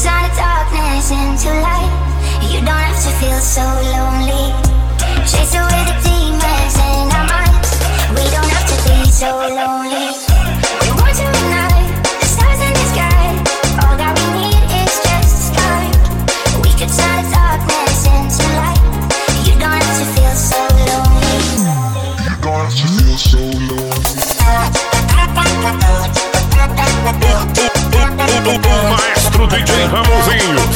turn the darkness into light. You don't have to feel so lonely. Chase away the demons in our minds. We don't have to be so lonely. We